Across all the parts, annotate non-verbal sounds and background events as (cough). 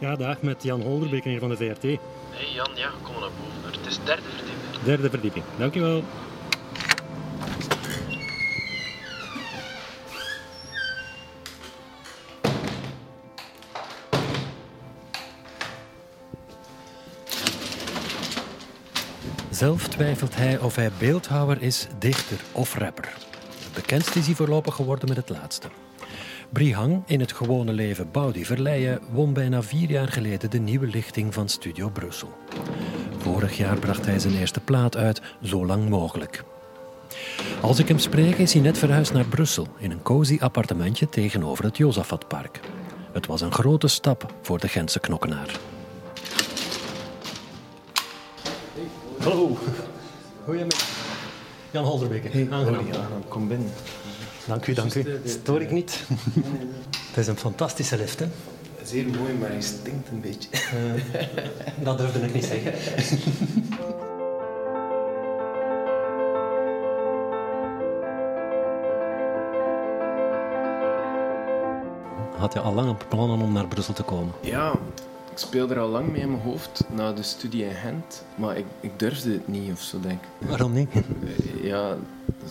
Ja, dag, met Jan Holderbeke hier van de VRT. Hé hey Jan, ja, kom naar boven. Het is derde verdieping. Derde verdieping, dankjewel. Zelf twijfelt hij of hij beeldhouwer is, dichter of rapper. Het bekendst is hij voorlopig geworden met het laatste. Brihang, in het gewone leven Baudi Verleijen, won bijna vier jaar geleden de nieuwe lichting van Studio Brussel. Vorig jaar bracht hij zijn eerste plaat uit, Zo lang mogelijk. Als ik hem spreek, is hij net verhuisd naar Brussel, in een cozy appartementje tegenover het Josafatpark. Het was een grote stap voor de Gentse knokkenaar. Hallo. Goedemiddag. Jan Holderbeke. Hey, aangenaam. Kom binnen. Dank u, dank u. Stoor ik niet? (laughs) Het is een fantastische lift, hè? Zeer mooi, maar hij stinkt een beetje. Uh, dat durfde ik niet zeggen. (laughs) Had je al lang plannen om naar Brussel te komen? Ja, ik speelde er al lang mee in mijn hoofd na de studie in Gent, maar ik, ik durfde het niet of zo, denk ik. Waarom niet? Ja,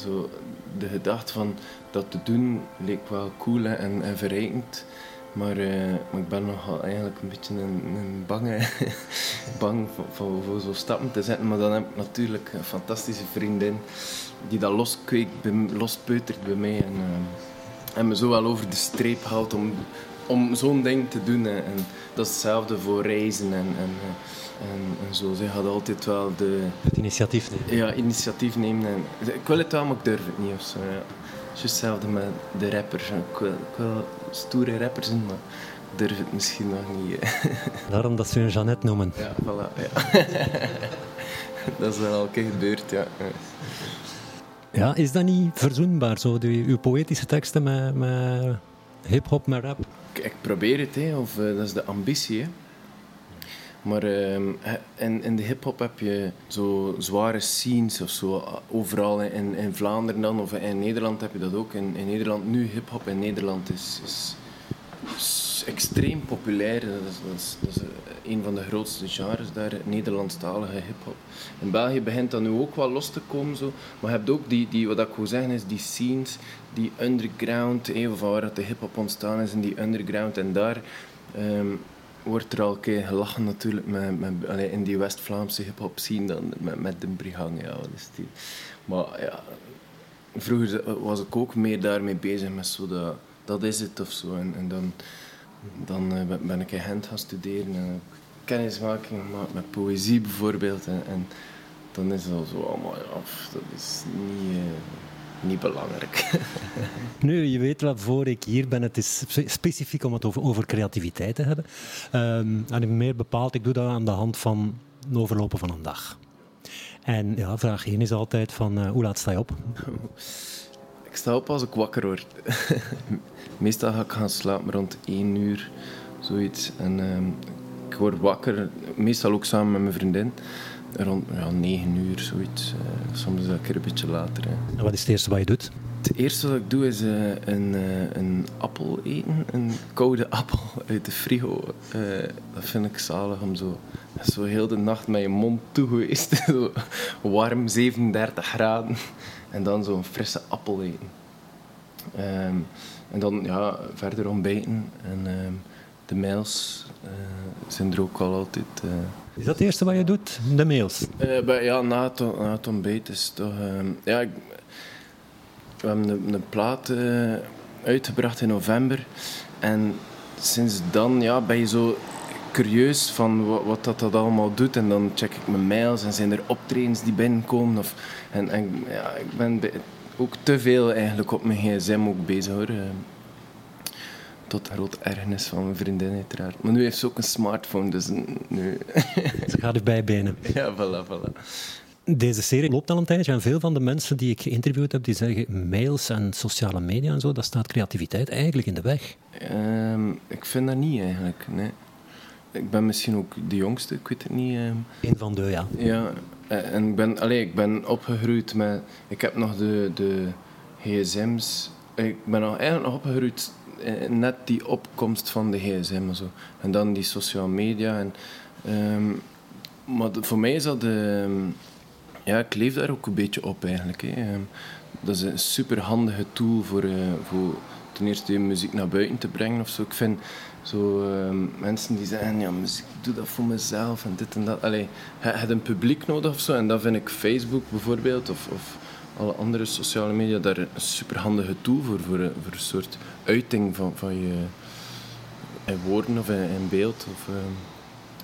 zo de gedachte van dat te doen leek wel cool en, en verrijkend. Maar, uh, maar ik ben nogal eigenlijk een beetje een, een bange, (laughs) bang voor, voor, zo'n stappen te zetten. Maar dan heb ik natuurlijk een fantastische vriendin die dat loskweekt, lospeutert bij mij. En, uh, en me zo wel over de streep haalt om, om zo'n ding te doen. En, dat is hetzelfde voor reizen en, en, en, en zo. Zij had altijd wel de... Het initiatief nemen. Ja, initiatief nemen. En, ik wil het wel, maar ik durf het niet of zo. Ja. Juist hetzelfde met de rappers. Ik wil, ik wil stoere rapper zijn, maar ik durf het misschien nog niet. (laughs) Daarom dat ze hun Jeannette noemen. Ja, voilà. Ja. (laughs) dat is wel al een keer gebeurd, ja. Ja, is dat niet verzoenbaar, zo, die, uw poëtische teksten met, met hip-hop, met rap? Ik, ik probeer het, hè, of uh, dat is de ambitie. Hè. Maar uh, in, in de hip-hop heb je zo zware scenes of zo. Overal in, in Vlaanderen dan, of in Nederland heb je dat ook. In, in Nederland, nu hip-hop in Nederland is, is, extreem populair. Dat is, dat, is, is, een van de grootste genres daar, Nederlandstalige hip-hop. In België begint dat nu ook wel los te komen. Zo. Maar je hebt ook die, die, wat ik wil zeggen, is die scenes, die underground, even van waar de hip-hop ontstaan is, in die underground. En daar. Um, wordt er al een keer gelachen natuurlijk met, met, allee, in die West-Vlaamse hip-hop dan, met, met de Brihang. Ja, is die. Maar ja, vroeger was ik ook meer daarmee bezig met zo dat, dat is het of zo. En, en dan, dan uh, ben ik in Gent gaan studeren en kennismaking gemaakt met poëzie bijvoorbeeld. En, en dan is het al zo allemaal, ja, dat is niet. Uh, niet belangrijk. (laughs) nu, je weet waarvoor ik hier ben. Het is specifiek om het over, over creativiteit te hebben. Um, en meer bepaald, ik doe dat aan de hand van het overlopen van een dag. En ja, vraag 1 is altijd van, uh, hoe laat sta je op? ik sta op als ik wakker word. (laughs) Meestal ga ik gaan slapen rond 1 uur, zoiets. En um, ik word wakker, meestal ook samen met mijn vriendin rond ja, 9 uur, zoiets. Uh, soms een keer een beetje later. Hè. En wat is het eerste wat je doet? Het eerste wat ik doe is uh, een, uh, een appel eten. Een koude (laughs) appel uit de frigo. dat vind ik zalig om zo, zo heel de nacht met je mond toe geweest. (laughs) zo warm, 37 graden. En dan zo'n frisse appel eten. Um, en dan ja, verder ontbijten. En um, de mails zijn er ook al altijd. Is dat het eerste wat je doet, de mails? Uh, bij, ja, na het, na het ontbijt is toch... Uh, ja, ik, we hebben een, een plaat uitgebracht in november. En sinds dan ja, ben je zo curieus van wat, wat, dat, dat allemaal doet. En dan check ik mijn mails en zijn er optredens die binnenkomen. Of, en en ja, ik ben ook te veel eigenlijk op mijn gsm ook bezig hoor. Tot groot ergernis van mijn vriendin, uiteraard. Maar nu heeft ze ook een smartphone, dus nu... (laughs) ze gaat erbij benen. (laughs) Ja, voilà, voilà. Deze serie loopt al een tijdje en veel van de mensen die ik geïnterviewd heb, die zeggen mails en sociale media en zo, dat staat creativiteit eigenlijk in de weg. Um, ik vind dat niet eigenlijk, nee. Ik ben misschien ook de jongste, ik weet het niet. Um. Eén van de, ja. Ja, en ik ben, allez, ik ben opgegroeid met... Ik heb nog de, de gsm's... Ik ben nog, eigenlijk nog opgegroeid eh, net die opkomst van de gsm en zo. En dan die social media. En, ehm, maar voor mij is dat... de ja, ik leef daar ook een beetje op eigenlijk. Hè. Ehm, dat is een super handige tool voor, uh, voor ten eerste je muziek naar buiten te brengen of zo. Ik vind zo ehm, mensen die zeggen, ja, muziek, ik doe dat voor mezelf en dit en dat. Allee, je hebt een publiek nodig of zo. En dat vind ik Facebook bijvoorbeeld of, of alle andere sociale media daar een super handige tool voor. Voor, een, voor een soort uiting van, van je in woorden of in, beeld of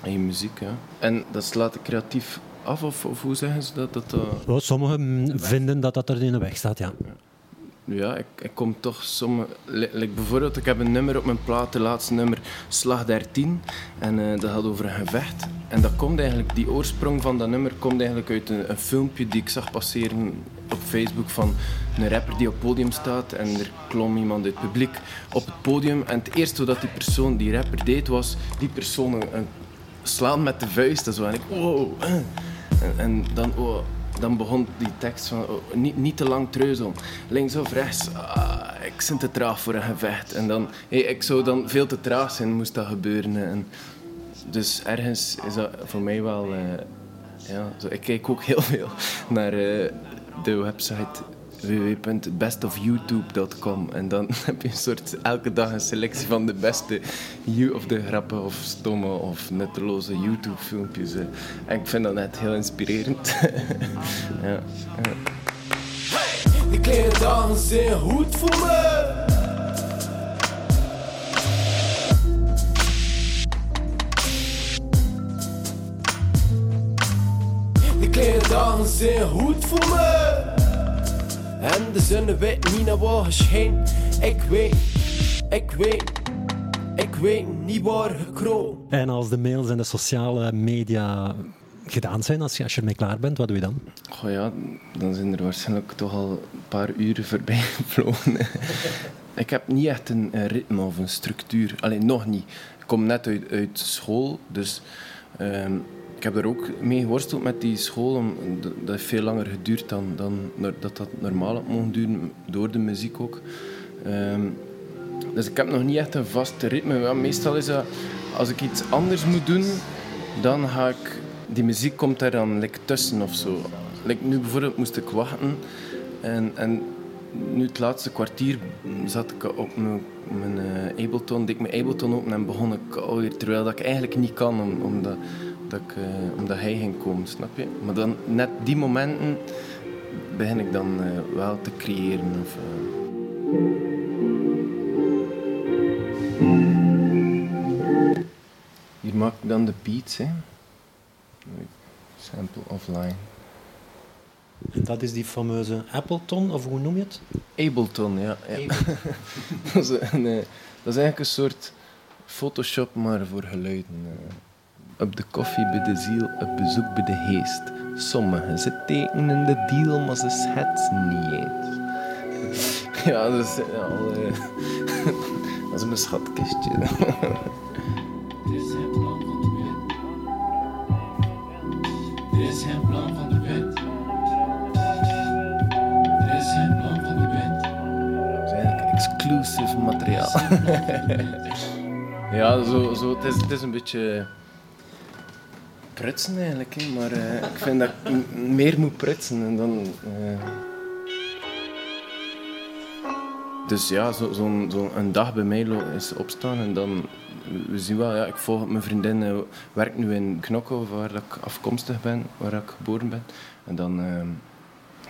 in je muziek. Ja. En dat slaat creatief af, of, of hoe zeggen ze dat? dat, uh... sommigen vinden dat dat er in de weg staat, ja. Ja, ik, ik kom toch sommige... Bijvoorbeeld, ik heb een nummer op mijn plaat, de laatste nummer, Slag 13. En uh, dat gaat over een gevecht. En dat komt eigenlijk, die oorsprong van dat nummer komt eigenlijk uit een, filmpje die ik zag passeren op Facebook van een rapper die op podium staat en er klom iemand uit het publiek op het podium. En het eerste wat die persoon, die rapper, deed was die persoon een, slaan met de vuist en zo. En ik, wow. En, en dan, oh, dan begon die tekst van oh, niet, niet te lang treuzel. Links of rechts, ah, ik zit te traag voor een gevecht. En dan, hey, ik zou dan veel te traag zijn, moest dat gebeuren. En dus ergens is dat voor mij wel... Uh, ja, zo, ik kijk ook heel veel (laughs) naar uh, de website www.bestofyoutube.com. En dan (laughs) heb je een soort elke dag een selectie van de beste of de grappen of stomme of nutteloze YouTube-filmpjes. En ik vind dat net heel inspirerend. (laughs) ja, kleine dagen zijn goed voor me. Dagen zijn goed voor me. En de zon weet niet naar waar schijnt. Ik weet, ik weet, ik weet niet waar gekroon. En als de mails en de sociale media gedaan zijn, als je, als je ermee klaar bent, wat doe je dan? Oh ja, dan zijn er waarschijnlijk toch al een paar uren voorbij (laughs) gevlogen. ik heb niet echt een, ritme of een structuur. Alleen nog niet. Ik kom net uit, uit school, dus um, ik heb er ook mee geworsteld met die school. Dat heeft veel langer geduurd dan, dan dat dat normaal had mogen duren, door de muziek ook. Ehm, dus ik heb nog niet echt een vast ritme. Meestal is dat, als ik iets anders moet doen, dan ga ik... Die muziek komt daar dan like, tussen of zo. Like, nu bijvoorbeeld moest ik wachten. En, en nu het laatste kwartier zat ik op mijn, uh, Ableton, deed mijn Ableton open en begon ik alweer, terwijl dat ik eigenlijk niet kan, om, omdat ik, uh, omdat hij ging komen, snap je? Maar dan, net die momenten begin ik dan uh, wel te creëren. Of, uh... Hier maak ik dan de beats, hè. Sample offline. En dat is die fameuze Appleton, of hoe noem je het? Ableton, ja. ja. (laughs) dat, is een, dat is eigenlijk een soort Photoshop, maar voor geluiden. Op de koffie bij de ziel, op bezoek bij de geest. Sommigen, ze tekenen de deal, maar ze schetsen niet eens. (laughs) Ja, dat is, ja, uh, (laughs) dat is mijn schatkistje. (laughs) Dit is het plan van de wet. Dit is het plan van de wet. Dit is het plan van de wet. Dat is eigenlijk exclusive materiaal. ja, zo, zo, het, is, het is een beetje prutsen eigenlijk, maar uh, ik vind dat ik meer moet prutsen en dan... Uh... Dus ja, zo'n zo, zo een dag bij mij is opstaan en dan... We zien wel, ja, ik volg mijn vriendin, uh, werkt nu in Knokke, waar ik afkomstig ben, waar ik geboren ben. En dan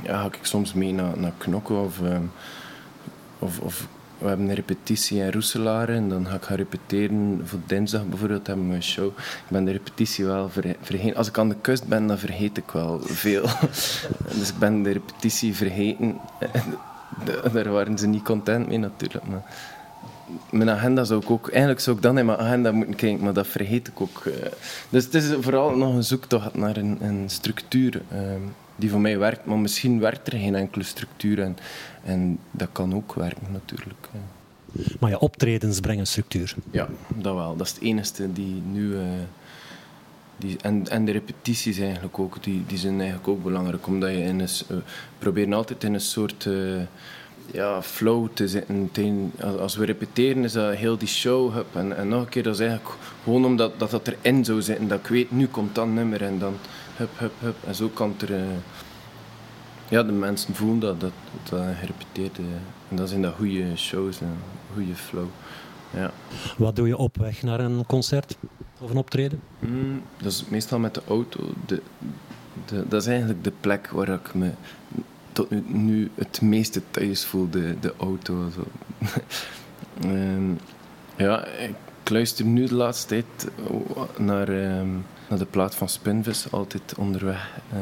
ja, ga ik soms mee naar, naar Knokke of, of, of we hebben een repetitie in Roeselaar en dan ga ik gaan repeteren. Voor dinsdag bijvoorbeeld hebben we een show. Ik ben de repetitie wel vergeten. Als ik aan de kust ben, dan vergeet ik wel veel. (laughs) dus ik ben de repetitie vergeten. (laughs) Daar waren ze niet content mee natuurlijk. Maar mijn agenda zou ik ook... Eigenlijk zou ik dan in mijn agenda moeten kijken, maar dat vergeet ik ook. Eh. Dus het is vooral nog een zoektocht naar een, een structuur ehm, die voor mij werkt. Maar misschien werkt er geen enkele structuur en, en dat kan ook werken natuurlijk. Maar je optredens brengen structuur. Ja, dat wel. Dat is het enige die nu... Uh, die, en, en de repetities eigenlijk ook, die, die zijn eigenlijk ook belangrijk. Omdat je in een, uh, proberen altijd in een soort... Uh, ja, flow te zitten. Tegen, als we repeteren is dat heel die show. Hup, en, en nog een keer, dat is eigenlijk gewoon omdat dat, dat erin zou zitten. Dat ik weet, nu komt dat nummer en dan hup, hup, hup. En zo kan er... Uh, ja, de mensen voelen dat, dat, dat gerepeteerd is. En dat zijn dat goede shows en goede flow. Ja. Wat doe je op weg naar een concert of een optreden? Mm, dat is meestal met de auto. De, de, dat is eigenlijk de plek waar ik me tot nu, nu het meeste thuis voel, de, de auto. Zo. um, (laughs) ja, ik luister nu de laatste tijd naar, um, naar de plaat van Spinvis, altijd onderweg. Uh,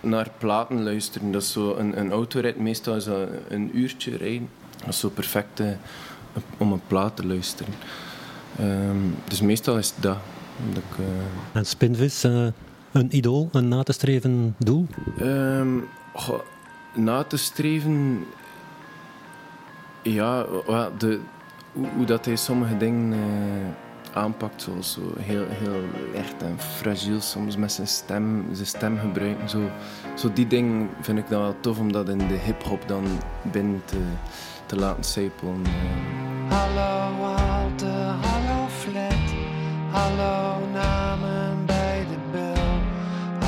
naar platen luisteren. Dat is zo een, een autorit, meestal is dat een uurtje rijden. Dat is zo perfect uh, om een plaat te luisteren. Um, dus meestal is dat. dat ik, uh... En Spinvis, een idool, een na te streven doel? Um, goh, na te streven, ja, de, hoe, hoe, dat hij sommige dingen uh, aanpakt, zoals zo heel, heel echt en fragiel soms met zijn stem, zijn stem gebruiken. Zo, zo die dingen vind ik dan wel tof om dat in de hip-hop dan binnen te, te laten sijpelen. Hallo Walter, hallo Flat, hallo namen bij de bel.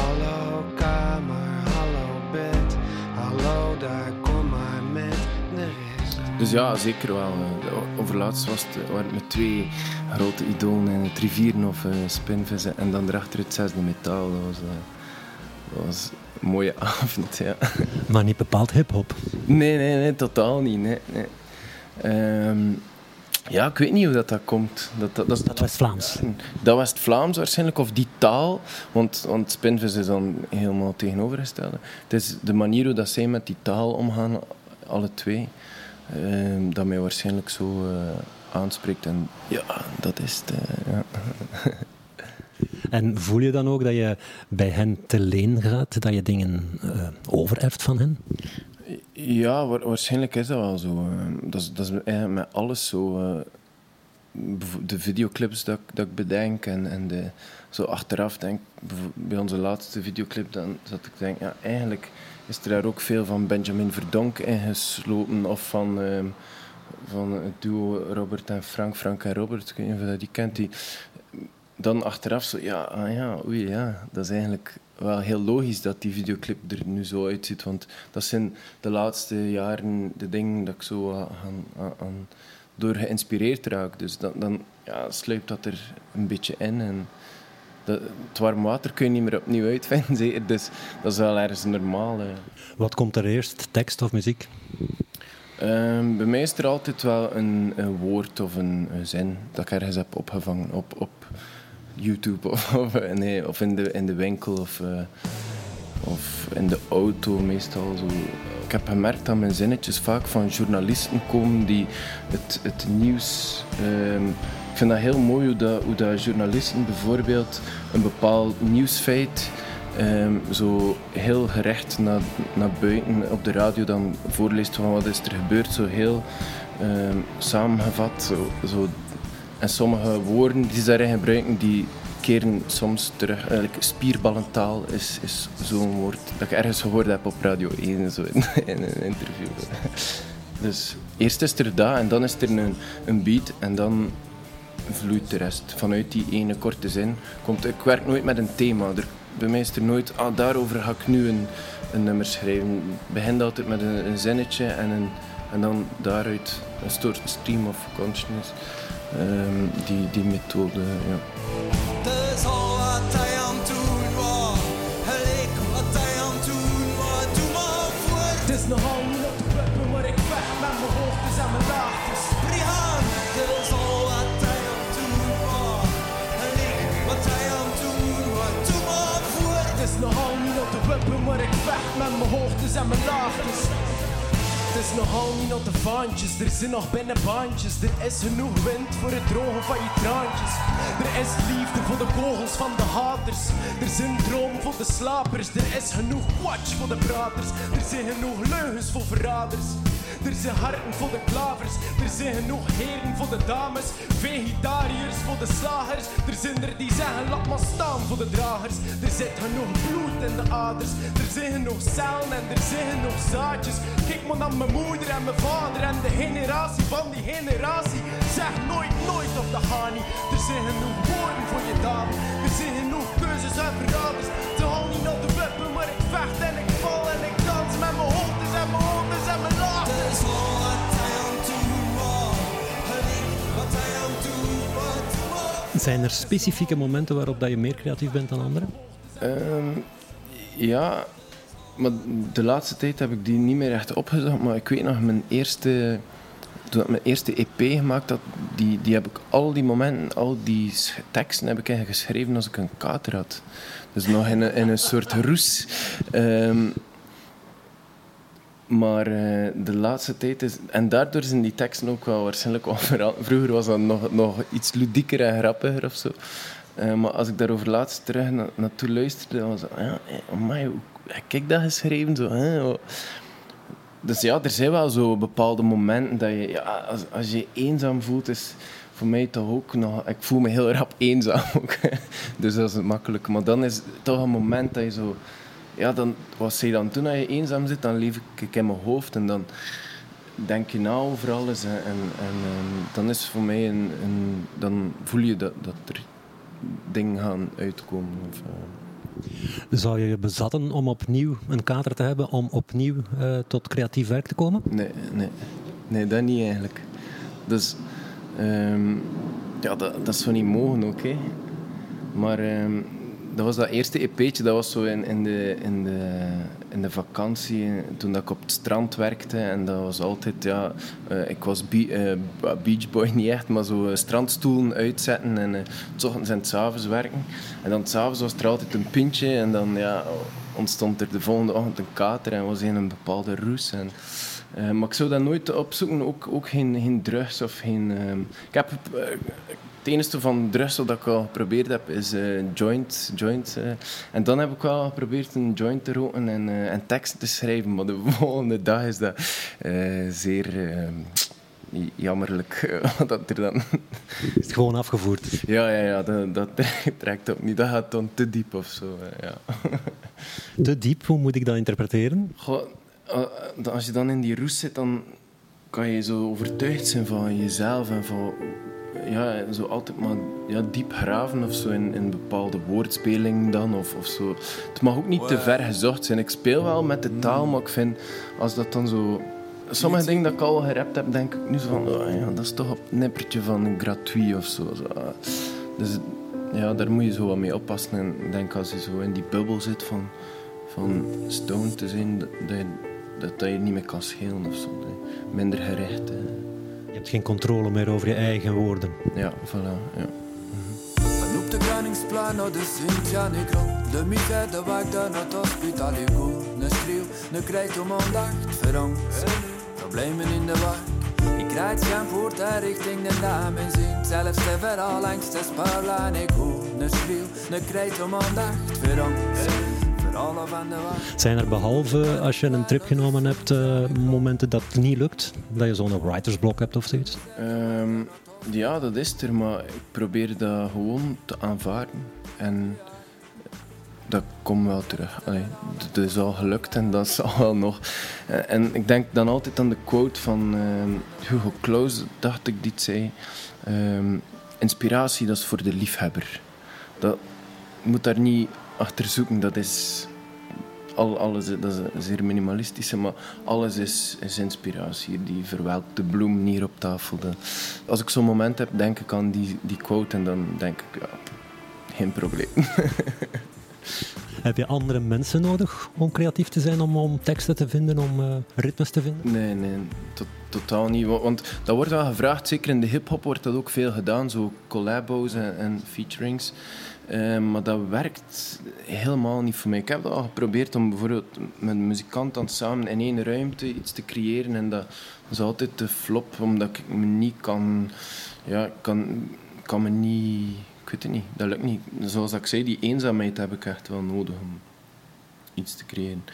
Hallo kamer, hallo bed, hallo daar kom maar met de rest. Dus ja, zeker wel. Overlaatst was het, waren het met twee grote idolen in het rivieren of uh, spinvissen en dan erachter het zesde metaal. Dat was, uh, dat was een mooie (laughs) avond, ja. Maar niet bepaald hip-hop? Nee, nee, nee, totaal niet. Nee, nee. Um, ja, ik weet niet hoe dat, dat komt. Dat, dat, dat, dat West-Vlaams? Dat West-Vlaams waarschijnlijk, of die taal. Want, want Spinvis is dan helemaal tegenovergesteld. Het is de manier hoe dat zij met die taal omgaan, alle twee, dat mij waarschijnlijk zo uh, aanspreekt. En ja, dat is het. Uh, ja. (laughs) En voel je dan ook dat je bij hen te leen gaat, dat je dingen uh, overerft van hen? Ja, waarschijnlijk is dat wel zo. Eh. Dat is, dat is eigenlijk met alles zo. Eh. De videoclips dat, dat ik bedenk en, en de, zo achteraf denk bij onze laatste videoclip, dan dat ik denk, ja, eigenlijk is er daar ook veel van Benjamin Verdonk ingesloten of van, uh, van het duo Robert en Frank, Frank en Robert, ik weet niet of je die kent, die dan achteraf zo, ja, ah ja, oei, ja, dat is eigenlijk wel heel logisch dat die videoclip er nu zo uitziet. Want dat zijn de laatste jaren de dingen dat ik zo aan, aan, door geïnspireerd raak. Dus dan, dan ja, sluipt dat er een beetje in. En dat, het warm water kun je niet meer opnieuw uitvinden, (laughs) zeker. Dus dat is wel ergens normaal. Wat komt er eerst, tekst of muziek? Um, bij mij is er altijd wel een, een woord of een, een, zin dat ik ergens heb opgevangen op, op YouTube of, (laughs) of, nee, of in, de, in de winkel of, uh, of in de auto meestal. Zo. Ik heb gemerkt dat mijn zinnetjes vaak van journalisten komen die het, het nieuws. Um, ik vind dat heel mooi hoe, dat, journalisten bijvoorbeeld een bepaald nieuwsfeit um, zo heel gerecht naar, naar buiten op de radio dan voorleest van wat is er gebeurd. Zo heel um, samengevat, zo, zo en sommige woorden die ze daarin gebruiken, die keren soms terug. Eigenlijk spierballentaal is, is zo'n woord dat ik ergens gehoord heb op Radio 1 zo in, (laughs) in een interview. Dus eerst is er dat en dan is er een, een beat en dan vloeit de rest. Vanuit die ene korte zin komt... Ik werk nooit met een thema. Er, bij mij is er nooit... Ah, daarover ga ik nu een, een nummer schrijven. Ik begin altijd met een, een zinnetje en, een, en dan daaruit een soort stream of consciousness um, die, die methode. Ja. Met mijn hoogtes en mijn laagtes. Het is nog al niet op de vaantjes, er zijn nog binnenbaantjes. Er is genoeg wind voor het drogen van je traantjes. Er is liefde voor de kogels van de haters. Er zijn droom voor de slapers. Er is genoeg watch voor de praters. Er zijn genoeg leugens voor verraders. Er zijn harten voor de klavers, er zijn genoeg heren voor de dames, vegetariërs voor de slagers. Er zijn er die zeggen laat maar staan voor de dragers. Er zit genoeg bloed in de aders, er zijn genoeg cellen en er zijn genoeg zaadjes. Kijk maar naar mijn moeder en mijn vader en de generatie van die generatie. Zeg nooit, nooit of de hani. Er zijn genoeg woorden voor je dame, er zijn genoeg keuzes en verraders. Ze halen niet naar de wippen, maar ik vecht en ik Zijn er specifieke momenten waarop dat je meer creatief bent dan anderen? Ehm, ja, maar de laatste tijd heb ik die niet meer echt opgezocht. Maar ik weet nog, mijn eerste, toen ik mijn eerste EP gemaakt had, die, die heb ik al die momenten, al die teksten heb ik geschreven als ik een kater had. Dus nog in een, in een soort roes. Ehm, maar eh, de laatste tijd is... En daardoor zijn die teksten ook wel waarschijnlijk (laughs) veranderd. Vroeger was dat nog, nog iets ludieker en grappiger of zo. Eh, maar als ik daarover laatst terug na, naartoe luisterde, dan was het... Ja, eh, amai, hoe heb ik dat geschreven? Zo, hè? Dus ja, er zijn wel zo bepaalde momenten dat je... Ja, als, als je eenzaam voelt, is voor mij toch ook nog... Ik voel me heel rap eenzaam (laughs) ook. dus dat is makkelijk. Maar dan is het toch een moment dat je zo... Ja, dan, wat zei je dan toen als je eenzaam zit? Dan leef ik in mijn hoofd en dan denk je na over alles. En, en, en, dan is voor mij een, een... Dan voel je dat, dat er dingen gaan uitkomen. Of, eh, Zou je je bezatten om opnieuw een kader te hebben, om opnieuw eh, tot creatief werk te komen? Nee, nee. Nee, dat niet eigenlijk. Dus, ehm, ja, dat, dat is zo niet mogen ook, hè. Maar ehm, dat was dat eerste EP'tje, dat was zo in, in, de, in, de, in de vakantie, toen dat ik op het strand werkte. En dat was altijd, ja, eh, ik was be, eh, beachboy (laughs) niet echt, maar zo eh, strandstoelen uitzetten en eh, s ochtends en s avonds werken. En dan s'avonds was er altijd een pintje en dan ja, ontstond er de volgende ochtend een kater en was in een bepaalde roes. En, maar ik zou dat nooit opzoeken, ook, ook geen, geen drugs of geen... ik heb... het enige van drugs dat ik al geprobeerd heb is eh, joint. joint eh. En dan heb ik wel geprobeerd een joint te roken en, eh, en teksten te schrijven. Maar de (laughs) volgende dag is dat zeer jammerlijk. (laughs) dat er dan... Is het gewoon afgevoerd? ja, ja, ja, dat, dat (laughs) trekt op niet. Dat gaat dan te diep of zo. ja. Te diep, hoe moet ik dat interpreteren? Goh, als je dan in die roes zit, dan kan je zo overtuigd zijn van jezelf en van ja, zo altijd maar ja, diep graven of zo in, in bepaalde woordspelingen dan of, of zo. Het mag ook niet te ver gezocht zijn. Ik speel wel met de taal, maar ik vind als dat dan zo. Sommige dingen dat ik al gerapt heb, denk ik nu zo van, oh ja, dat is toch op het nippertje van gratuit of zo. ah. Dus ja, daar moet je zo wat mee oppassen. En ik denk als je zo in die bubbel zit van, van stone te zijn, dat, dat, je, dat, dat je niet meer kan schelen of zo. Minder gericht. Je hebt geen controle meer over je eigen woorden. ja, voilà. Ja. Op de Koningsplein naar de De misère de weg daar naar het hospitaal Ne schreeuw, ne krijgt om aandacht Verangst, problemen in de wijk Ik rijd geen voort en richting de naam en zin Zelfs de verhaal langs de spaarlijn ik go Ne schreeuw, ne krijgt om aandacht Verangst, Zijn er behalve als je een trip genomen hebt, eh, momenten dat het niet lukt? Dat je zo'n writersblok hebt of zoiets? Ehm, ja, dat is er, maar ik probeer dat gewoon te aanvaarden. En dat komt wel terug. Allee, dat is al gelukt en dat zal (laughs) wel nog. Eh, En ik denk dan altijd aan de quote van ehm, Hugo Claus, dacht ik, die zei. Ehm, inspiratie, dat is voor de liefhebber. Dat, moet daar niet achter zoeken, dat is... Al, alles, dat is een zeer minimalistische, maar alles is, is inspiratie. Die verwelkte bloem hier op tafel. Als ik zo'n moment heb, denk ik aan die, die quote en dan denk ik, ja, geen probleem. (laughs) Heb je andere mensen nodig om creatief te zijn, om, om teksten te vinden, om eh, ritmes te vinden? Nee, nee, to- totaal niet. Wa- Want dat wordt wel gevraagd, zeker in de hip-hop wordt dat ook veel gedaan, zo collabos en, en featurings. Eh, maar dat werkt helemaal niet voor mij. Ik heb dat al geprobeerd om bijvoorbeeld met een muzikant dan samen in één ruimte iets te creëren. En dat is altijd te flop, omdat ik me niet kan. Ja, kan, kan me niet. Ik weet het niet, dat lukt niet. Zoals ik zei, die eenzaamheid heb ik echt wel nodig om iets te creëren.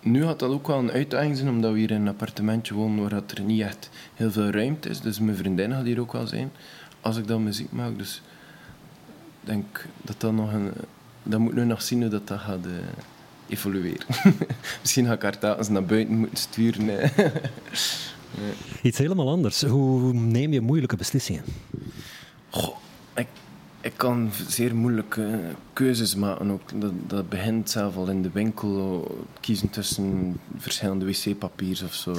nu had dat ook wel een uitdaging zijn, omdat we hier in een appartementje wonen waar er niet echt heel veel ruimte is. Dus mijn vriendin gaat hier ook wel zijn als ik dan muziek maak. Dus denk dat dat nog een... Dat moet nu nog zien hoe dat, dat gaat uh, evolueren. (laughs) Misschien ga ik haar telkens naar buiten moeten sturen. (laughs) Iets helemaal anders. Hoe neem je moeilijke beslissingen? Goh, ik, kan zeer moeilijke keuzes maken. Ook. Dat, dat begint zelf al in de winkel, kiezen tussen verschillende wc-papiers of zo.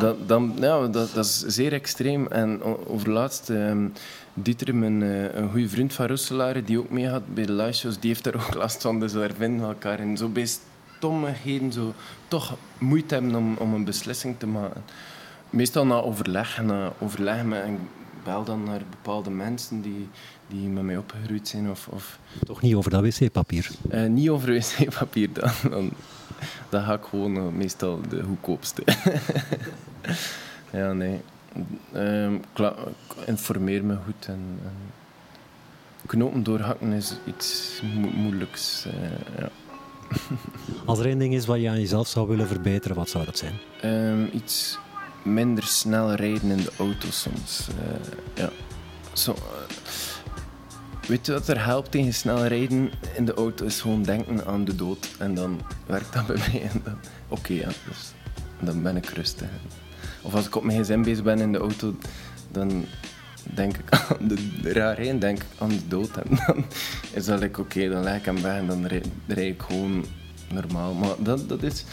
Dat, dan, ja, dat, dat is zeer extreem. En overlaatst, um, Dieter, mijn, uh, een goede vriend van Rosselaar, die ook meegaat bij de liveshows, die heeft daar (laughs) ook last van. Dus daar vinden elkaar in zo bij stommigheden zo toch moeite hebben om, om een beslissing te maken. Meestal na overleg, na overleg met bel dan naar bepaalde mensen die, die met mij opgegroeid zijn. Of, of... Toch niet over dat wc-papier? Uh, niet over (laughs) wc-papier, dan, dan, dan, ga ik gewoon uh, meestal de goedkoopste. (laughs) ja, nee. Um, informeer me goed. En, en knopen doorhakken is iets mo moeilijks. Uh, ja. (laughs) Als er één ding is wat je aan jezelf zou willen verbeteren, wat zou dat zijn? Um, iets minder snel rijden in de auto soms. Uh, ja. Zo, uh, weet je wat er helpt tegen snel rijden in de auto? Is gewoon denken aan de dood. En dan werkt dat (laughs) bij mij. Oké, okay, dus dan ben ik rustig. Of als ik op mijn gsm bezig ben in de auto, dan denk ik (laughs) aan de, raar denk aan de dood. En dan (laughs) is dat like, oké, dan leg ik hem weg en dan rijd ik gewoon normaal. Maar dat, dat is...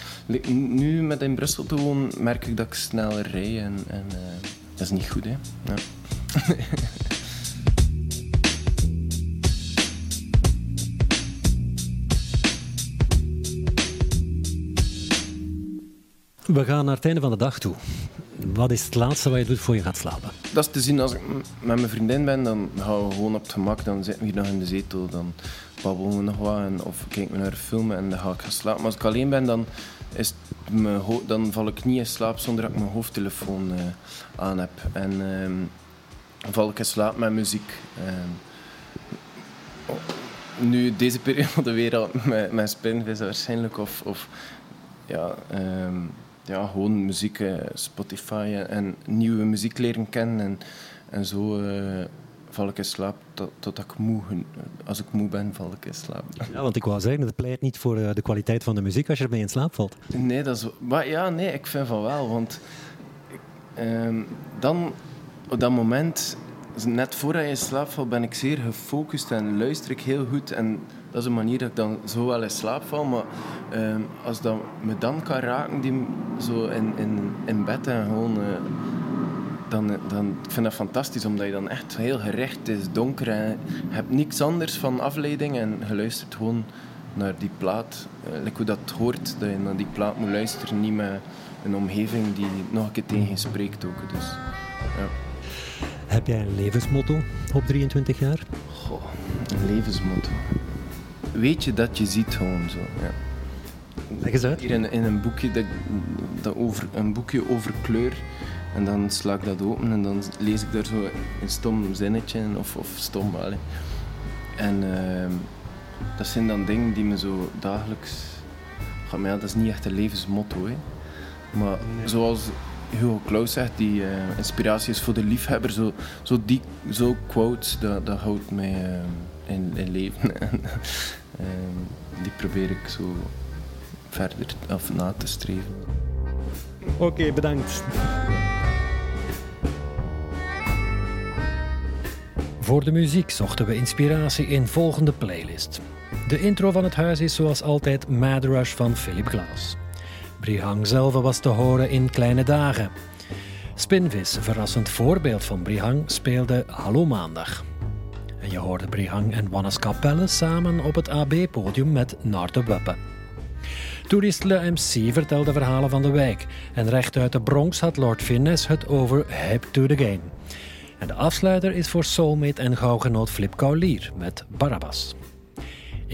Nu met in Brussel te merk ik dat ik sneller rij. En, en uh, dat is niet goed, hè. Ja. (laughs) We gaan naar het einde van de dag toe. Wat is het laatste wat je doet voor je gaat slapen? Dat is te zien als ik met mijn vriendin ben, dan gaan we gewoon op het gemak. Dan zitten we hier nog in de zetel, dan babbelen we nog wat en, of kijken we naar een film en dan ga ik gaan slapen. Maar als ik alleen ben, dan, is mijn dan val ik niet in slaap zonder dat ik mijn hoofdtelefoon uh, aan heb. En dan val ik in slaap met muziek. Uh, nu, deze (laughs) periode weer al met, met waarschijnlijk. Of, of ja, ehm, ja, gewoon muziek, uh, Spotify en, nieuwe muziek leren kennen. En, en zo uh, val ik in slaap tot, tot ik moe, als ik moe ben, val ik in slaap. Ja, want ik wou zeggen, het pleit niet voor uh, de kwaliteit van de muziek als je ermee in slaap valt. Nee, dat is, maar ja, nee, ik vind van wel. Want ehm, dan, op dat moment, net voordat je in slaap valt, ben ik zeer gefocust en luister ik heel goed. En dat is een manier dat ik dan zo wel in slaap val. Maar uh, als dat me dan kan raken, die, zo in, in, in bed en gewoon... Uh, dan, dan ik vind dat fantastisch, omdat je dan echt heel gericht is, donker en je hebt niks anders van afleiding en je luistert gewoon naar die plaat. Like hoe dat hoort, dat je naar die plaat moet luisteren, niet met een omgeving die nog een keer tegen je spreekt ook. Dus, ja. Heb jij een levensmotto op 23 jaar? Goh, een levensmotto weet je dat je ziet gewoon zo. Ja. Leg eens uit. Hier in, in een, boekje dat, dat over, een boekje over kleur. En dan sla ik dat open en dan lees ik daar zo een stom zinnetje of, of stom. Allee. En uh, dat zijn dan dingen die me zo dagelijks... Maar ja, dat is niet echt een levensmotto. Hè. Maar zoals Hugo Claus zegt, die uh, inspiratie is voor de liefhebber. Zo, zo die zo quotes, dat, dat houdt mij uh, in, in leven. (laughs) Ehm, die probeer ik zo verder of na te streven. Oké, bedankt. Voor de muziek zochten we inspiratie in volgende playlist. De intro van het huis is zoals altijd Mad Rush van Philip Glass. Brihang zelf was te horen in Kleine Dagen. Spinvis, verrassend voorbeeld van Brihang, speelde Hallo Maandag. En je hoorde Brihang en Wannes Capelle samen op het AB-podium met Naar de Weppen. Toerist Le MC vertelde verhalen van de wijk en recht uit de Bronx had Lord Finesse het over Hip to the Game. En de afsluiter is voor soulmate en gauwgenoot Flip Kaulier met Barabbas.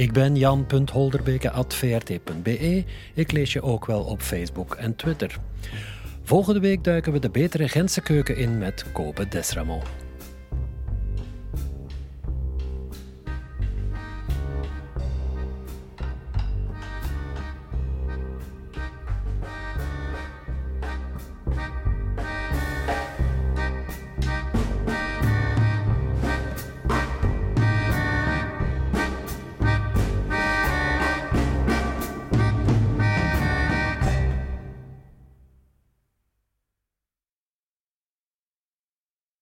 Ik ben jan.holderbeke.vrt.be. Ik lees je ook wel op Facebook en Twitter. Volgende week duiken we de betere Gentse keuken in met Kobe Desramo.